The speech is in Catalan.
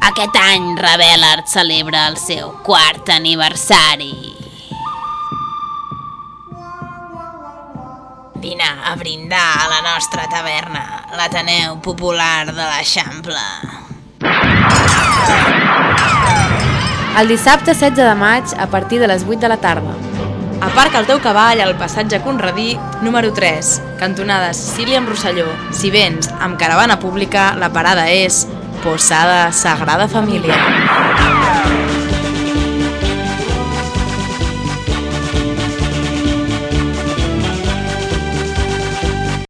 Aquest any Revelard celebra el seu quart aniversari. Vine a brindar a la nostra taverna, l'Ateneu Popular de l'Eixample. El dissabte 16 de maig a partir de les 8 de la tarda. Aparca el teu cavall al passatge Conradí número 3, cantonada Sicília amb Rosselló. Si vens amb caravana pública, la parada és Posada Sagrada Família.